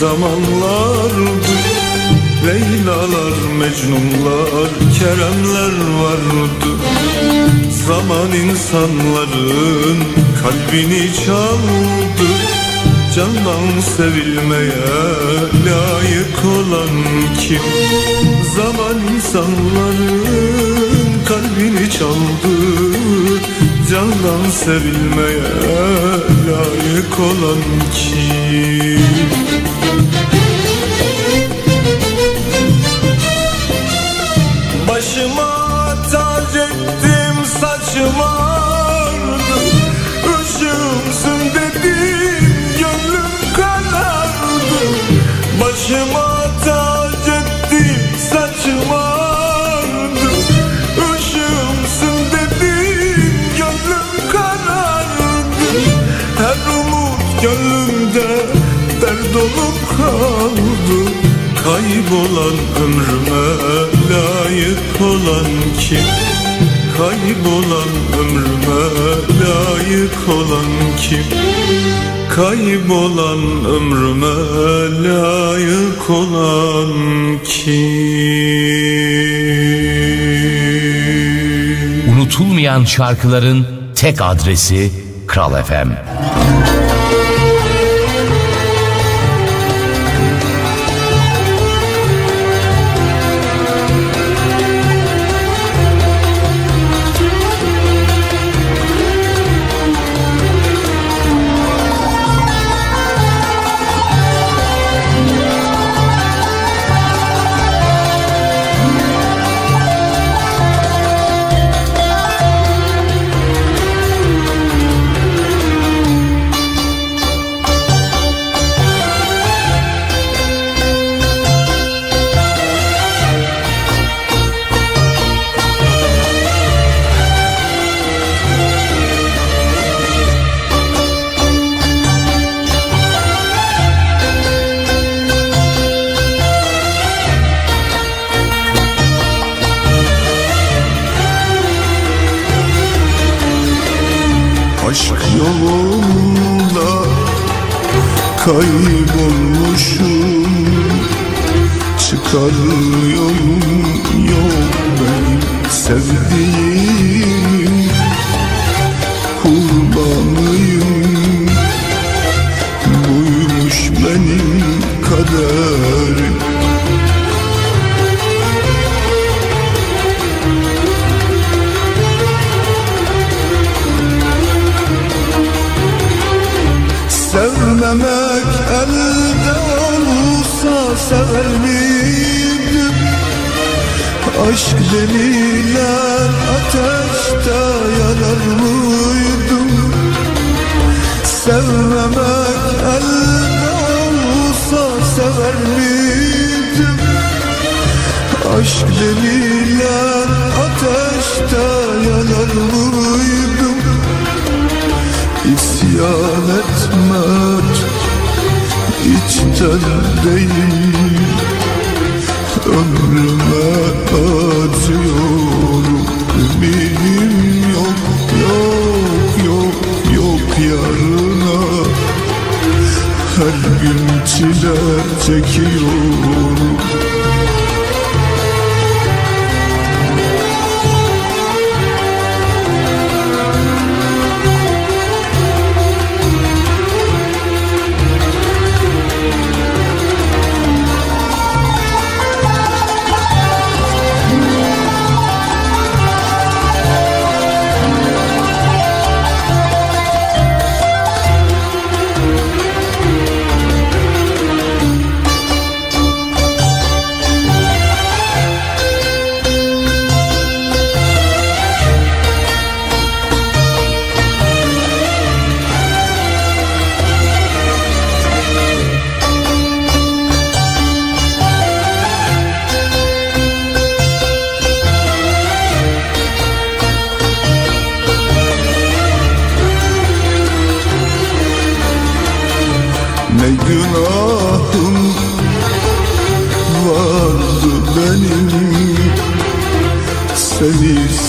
Zamanlardı Leylalar, Mecnunlar, Keremler vardı Zaman insanların kalbini çaldı Candan sevilmeye layık olan kim? Zaman insanların kalbini çaldı Candan sevilmeye layık olan kim? Vardı dedim gönlüm karardı. Başıma tac ettim saçım dedim gönlüm karardı. Her umut gönlümde dert kaldı. Kaybolan ömrüme layık olan kim? Kaybolan ömrüme layık olan kim? Kaybolan ömrüme layık olan kim? Unutulmayan şarkıların tek adresi Kral FM. Kaybolmuşum. Çıkar yolum yok benim sevdiğim Aşk denilen ateşte yanar mıydım? Sevmemek elde olsa sever miydim? Aşk denilen ateşte yanar mıydım? İsyan etmek içten değil Ömrüme acıyorum Ümidim yok yok yok yok yarına. Her gün çile çekiyorum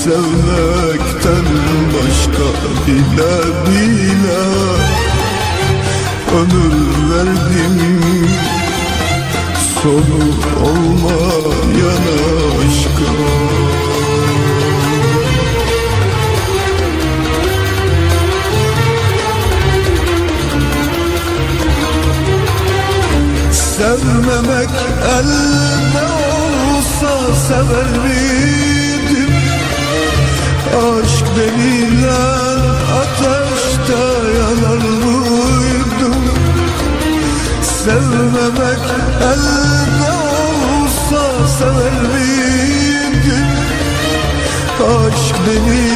sevmekten başka bile Aşk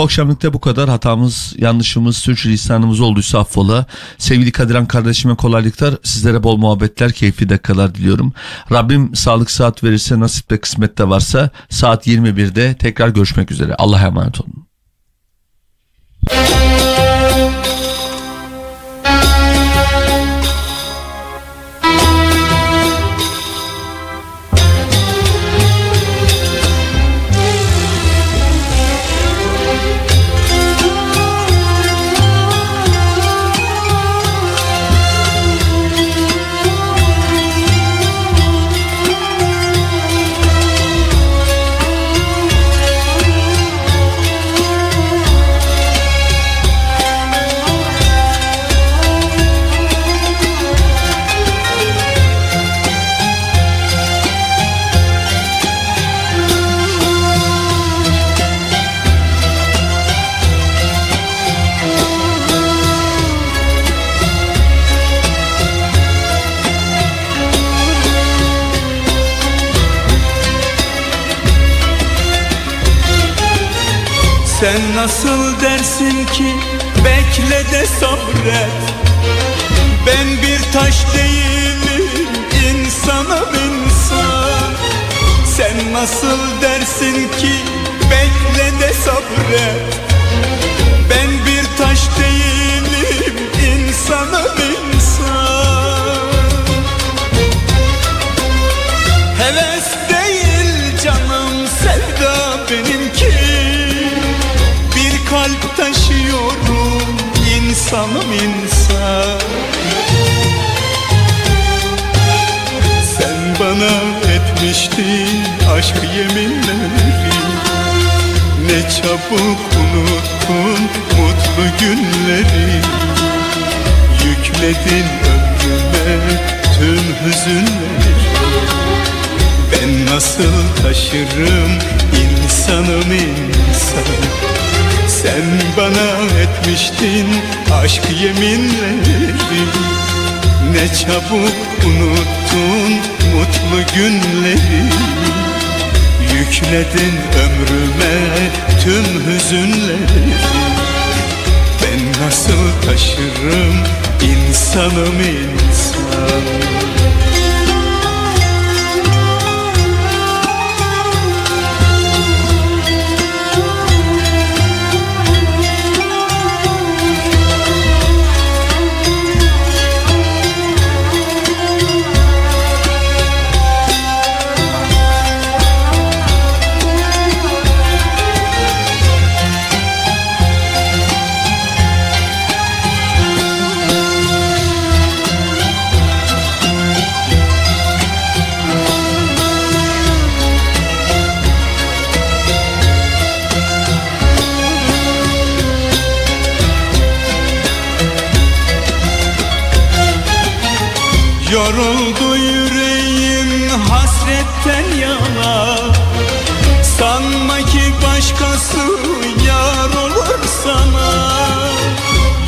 bu akşamlıkta bu kadar. Hatamız, yanlışımız, sürçülisanımız olduysa affola. Sevgili Kadiran kardeşime kolaylıklar. Sizlere bol muhabbetler, keyifli dakikalar diliyorum. Rabbim sağlık saat verirse, nasip ve kısmette varsa saat 21'de tekrar görüşmek üzere. Allah'a emanet olun. İnsanım insan. Sen bana etmiştin aşk yeminleri Ne çabuk unuttun mutlu günleri. Yükledin ömrüme tüm hüzünleri. Ben nasıl taşırım insanım insan Sen bana etmiştin aşk yeminleri Ne çabuk unuttun mutlu günleri. Yükledin ömrüme tüm hüzünleri. Ben nasıl taşırım insanım insan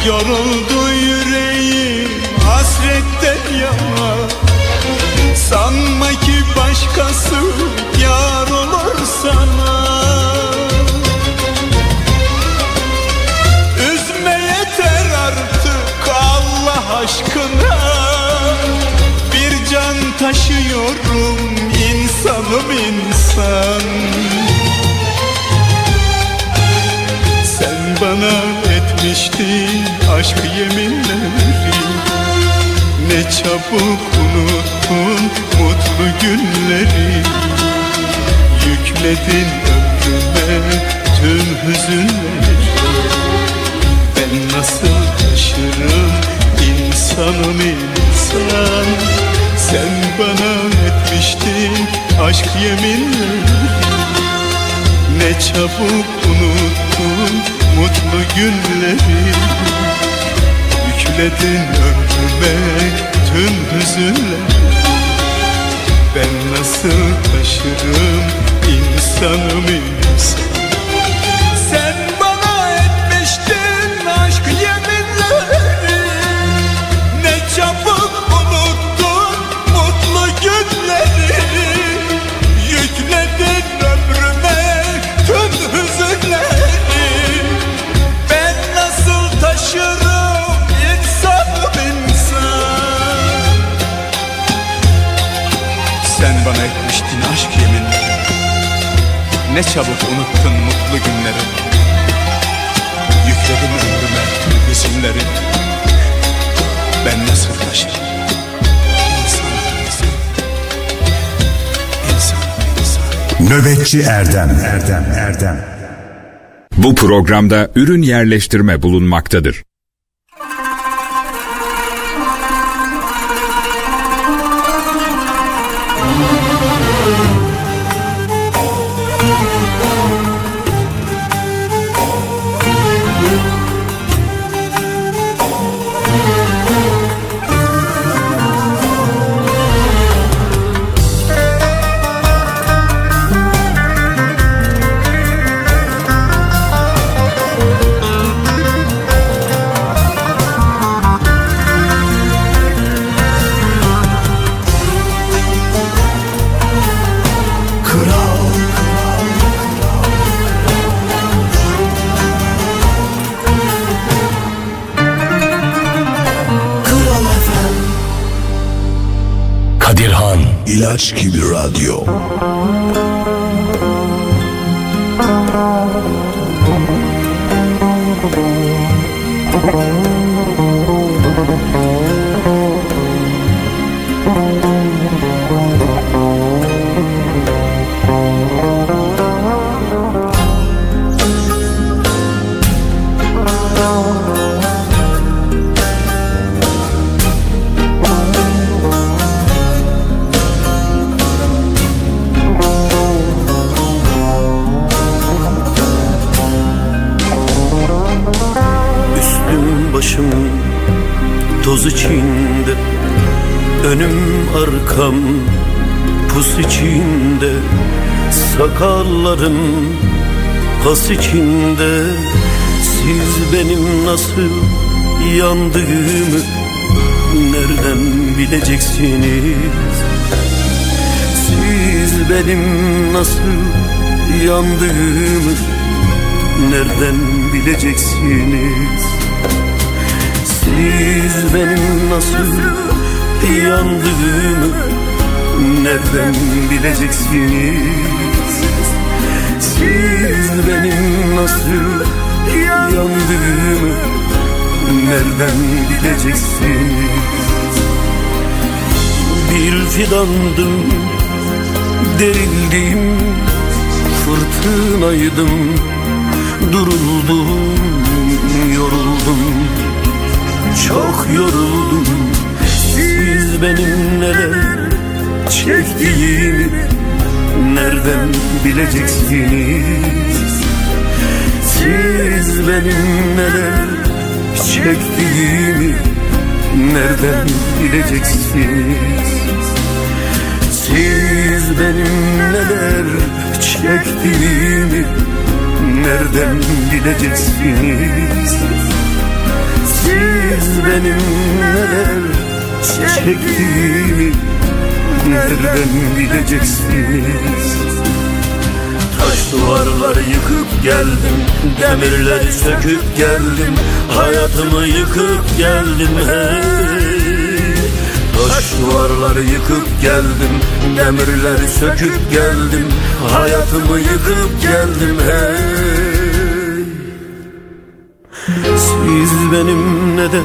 Yoruldu yüreğim hasretten yana. Sanma ki başkası yar olur sana. Üzme yeter artık Allah aşkına. Bir can taşıyorum insanım insan. Sen bana etmiştin aşk yeminleri Ne çabuk unuttun mutlu günleri. Yükledin ömrüme tüm hüzünleri. Ben nasıl taşırım insanım insan? Sen bana etmiştin aşk yeminleri. Ne çabuk unuttun mutlu günleri Yükledin ömrüme tüm hüzünleri Ben nasıl taşırım insanım insan Ne çabuk unuttun mutlu günleri. Yükledim ömrüme tüm hüzünleri Ben nasıl taşırım Nöbetçi Erdem. Erdem Erdem. Bu programda ürün yerleştirme bulunmaktadır. İlaç gibi radyo arkam pus içinde Sakallarım pas içinde. Siz benim nasıl yandığımı Nereden bileceksiniz? Siz benim nasıl yandığımı Nereden bileceksiniz? Siz benim nasıl yandığımı Nereden bileceksiniz? Siz benim nasıl yandığımı Nereden bileceksiniz? Bir fidandım Derildim Fırtınaydım Duruldum Yoruldum Çok yoruldum benim neler çektiğimi Nereden bileceksiniz? Siz benim neler çektiğimi Nereden bileceksiniz? Siz benim neler çektiğimi Nereden bileceksiniz? Siz benim neler çektiğimi Nereden bileceksiniz Taş duvarları yıkıp geldim Demirleri söküp geldim Hayatımı yıkıp geldim hey. Taş duvarları yıkıp geldim Demirleri söküp geldim Hayatımı yıkıp geldim hey. Siz benim neden